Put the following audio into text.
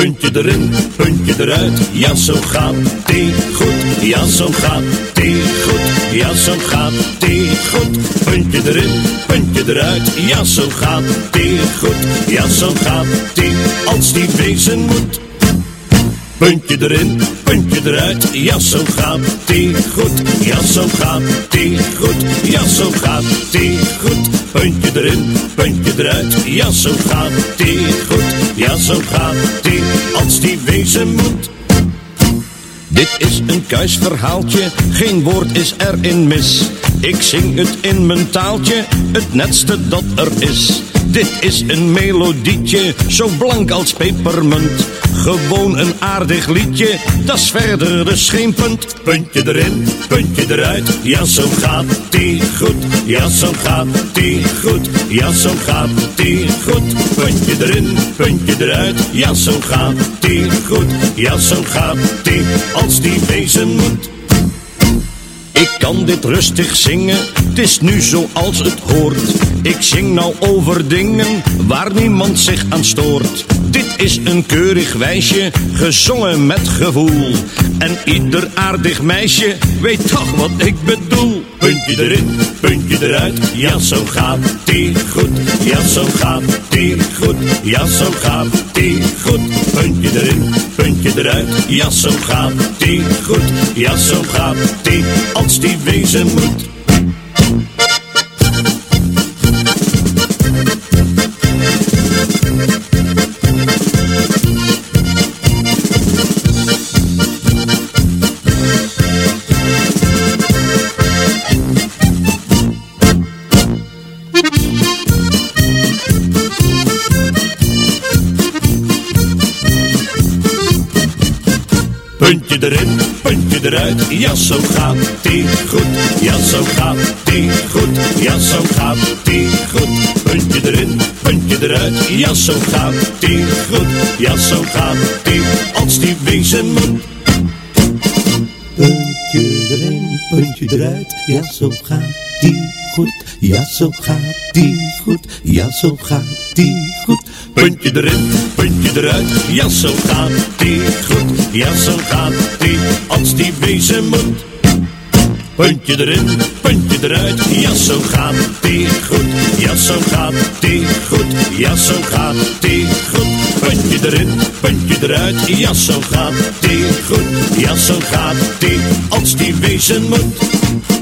Puntje erin, puntje eruit, ja zo gaat die goed. Ja zo gaat die goed, ja zo gaat die goed. Puntje erin, puntje eruit, ja zo gaat die goed. Ja zo gaat die, als die wezen moet. Puntje erin, puntje eruit, ja zo gaat die goed. Ja zo gaat die goed, ja zo gaat die goed. Puntje erin, puntje eruit, ja zo gaat die goed. Ja zo gaat die, als die wezen moet. Dit is een kuisverhaaltje, geen woord is erin mis. Ik zing het in mijn taaltje, het netste dat er is. Dit is een melodietje, zo blank als pepermunt. Gewoon een aardig liedje, dat is verder dus geen punt. Puntje erin, puntje eruit, ja zo gaat die goed. Ja zo gaat die goed, ja zo gaat die goed. Puntje erin, puntje eruit, ja zo gaat die goed. Ja zo gaat die, als die wezen moet. Ik kan dit rustig zingen, het is nu zoals het hoort. Ik zing nou over dingen waar niemand zich aan stoort. Dit is een keurig wijsje, gezongen met gevoel. En ieder aardig meisje weet toch wat ik bedoel. Puntje erin, puntje eruit, ja zo gaat die goed. Ja zo gaat die goed, ja zo gaat die goed. Puntje erin, puntje eruit, ja zo gaat die goed. Ja zo gaat die, als die wezen moet. Puntje erin, puntje eruit, ja zo gaat die goed. Ja zo gaat die goed, ja zo gaat die goed. Puntje erin, puntje eruit, ja zo gaat die goed. Ja zo gaat die, als die wezen moet. Puntje erin, puntje eruit, ja zo gaat die goed. Ja zo gaat die goed, ja zo gaat die goed. Puntje erin, puntje eruit, ja zo gaat die goed. Ja zo gaat die, als die wezen moet. Puntje erin, puntje eruit, ja zo gaat die goed. Ja zo gaat die goed, ja zo gaat die goed. Puntje erin, puntje eruit, ja zo gaat die goed. Ja zo gaat die, als die wezen moet.